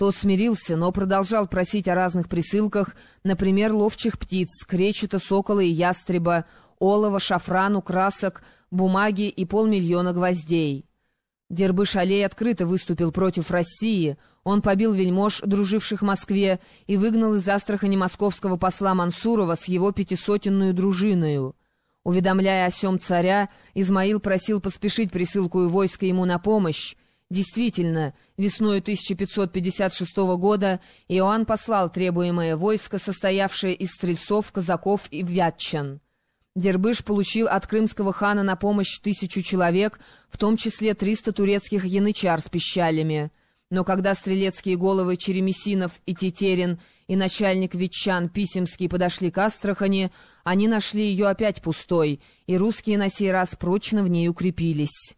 Тот смирился, но продолжал просить о разных присылках, например, ловчих птиц, кречета, сокола и ястреба, олова, шафрану, красок, бумаги и полмиллиона гвоздей. Дербыш-Алей открыто выступил против России, он побил вельмож, друживших в Москве, и выгнал из Астрахани московского посла Мансурова с его пятисотенную дружиною. Уведомляя о сём царя, Измаил просил поспешить присылку и войска ему на помощь. Действительно, весной 1556 года Иоанн послал требуемое войско, состоявшее из стрельцов, казаков и вятчан. Дербыш получил от крымского хана на помощь тысячу человек, в том числе триста турецких янычар с пищалями. Но когда стрелецкие головы Черемесинов и Тетерин и начальник Ветчан Писемский подошли к Астрахани, они нашли ее опять пустой, и русские на сей раз прочно в ней укрепились.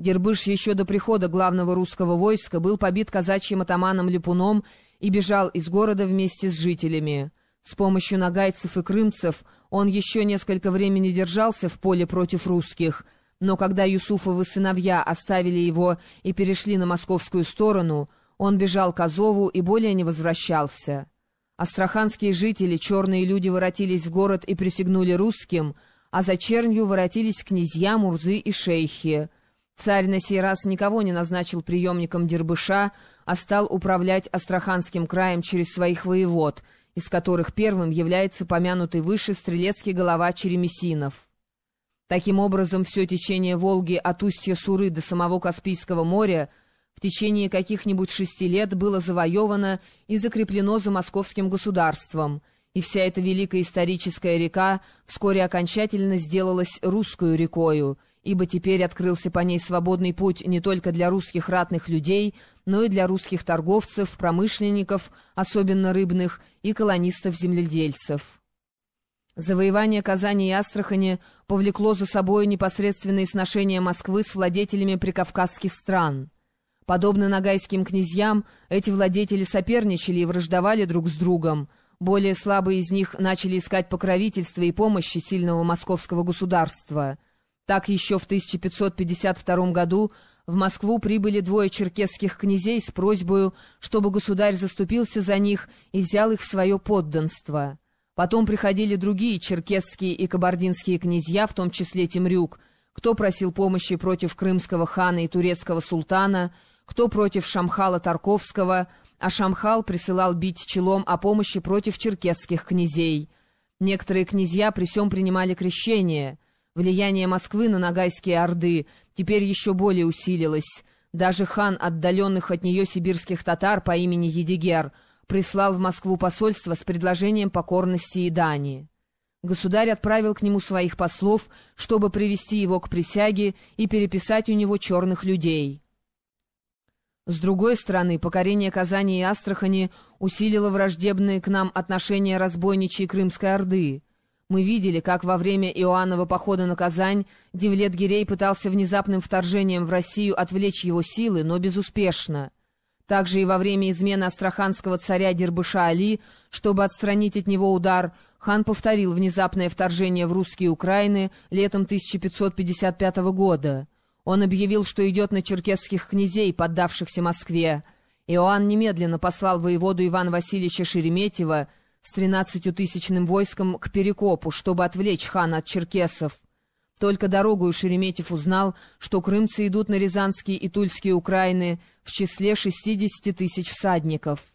Дербыш еще до прихода главного русского войска был побит казачьим атаманом Липуном и бежал из города вместе с жителями. С помощью нагайцев и крымцев он еще несколько времени держался в поле против русских, но когда Юсуфовы сыновья оставили его и перешли на московскую сторону, он бежал к Азову и более не возвращался. Астраханские жители, черные люди, воротились в город и присягнули русским, а за чернью воротились князья, мурзы и шейхи. Царь на сей раз никого не назначил приемником Дербыша, а стал управлять Астраханским краем через своих воевод — из которых первым является помянутый выше стрелецкий голова Черемесинов. Таким образом, все течение Волги от устья Суры до самого Каспийского моря в течение каких-нибудь шести лет было завоевано и закреплено за московским государством, и вся эта великая историческая река вскоре окончательно сделалась русскую рекою — ибо теперь открылся по ней свободный путь не только для русских ратных людей, но и для русских торговцев, промышленников, особенно рыбных, и колонистов-земледельцев. Завоевание Казани и Астрахани повлекло за собой непосредственные сношения Москвы с владетелями прикавказских стран. Подобно нагайским князьям, эти владетели соперничали и враждовали друг с другом. Более слабые из них начали искать покровительства и помощи сильного московского государства — так еще в 1552 году в Москву прибыли двое черкесских князей с просьбой, чтобы государь заступился за них и взял их в свое подданство. Потом приходили другие черкесские и кабардинские князья, в том числе Темрюк, кто просил помощи против крымского хана и турецкого султана, кто против Шамхала Тарковского, а Шамхал присылал бить челом о помощи против черкесских князей. Некоторые князья при сём принимали крещение — Влияние Москвы на Ногайские Орды теперь еще более усилилось. Даже хан отдаленных от нее сибирских татар по имени Едигер прислал в Москву посольство с предложением покорности и дани. Государь отправил к нему своих послов, чтобы привести его к присяге и переписать у него черных людей. С другой стороны, покорение Казани и Астрахани усилило враждебные к нам отношения разбойничьей Крымской Орды — мы видели, как во время Иоаннова похода на Казань Девлет-Гирей пытался внезапным вторжением в Россию отвлечь его силы, но безуспешно. Также и во время измены астраханского царя Дербыша Али, чтобы отстранить от него удар, хан повторил внезапное вторжение в русские Украины летом 1555 года. Он объявил, что идет на черкесских князей, поддавшихся Москве. Иоанн немедленно послал воеводу Ивана Васильевича Шереметьева с тринадцатью-тысячным войском к Перекопу, чтобы отвлечь хана от черкесов. Только дорогою Шереметьев узнал, что крымцы идут на Рязанские и Тульские Украины в числе шестидесяти тысяч всадников.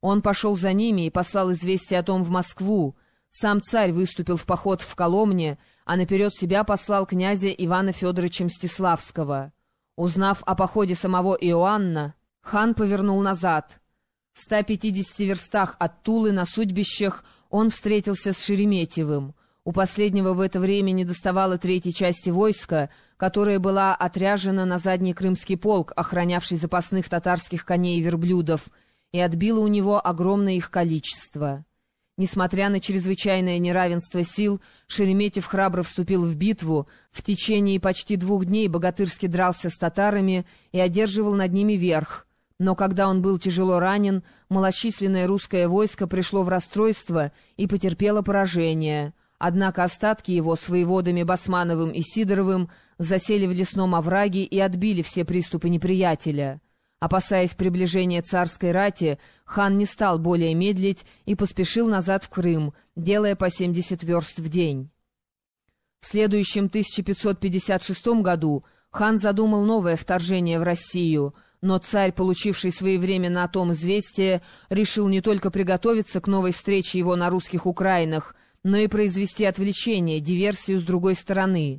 Он пошел за ними и послал известие о том в Москву. Сам царь выступил в поход в Коломне, а наперед себя послал князя Ивана Федоровича Мстиславского. Узнав о походе самого Иоанна, хан повернул назад — в 150 верстах от Тулы на судьбищах он встретился с Шереметьевым. У последнего в это время не доставало третьей части войска, которая была отряжена на задний крымский полк, охранявший запасных татарских коней и верблюдов, и отбило у него огромное их количество. Несмотря на чрезвычайное неравенство сил, Шереметьев храбро вступил в битву, в течение почти двух дней богатырски дрался с татарами и одерживал над ними верх — но когда он был тяжело ранен, малочисленное русское войско пришло в расстройство и потерпело поражение. Однако остатки его с воеводами Басмановым и Сидоровым засели в лесном овраге и отбили все приступы неприятеля. Опасаясь приближения царской рати, хан не стал более медлить и поспешил назад в Крым, делая по 70 верст в день. В следующем 1556 году хан задумал новое вторжение в Россию, но царь, получивший своевременно о том известие, решил не только приготовиться к новой встрече его на русских Украинах, но и произвести отвлечение, диверсию с другой стороны.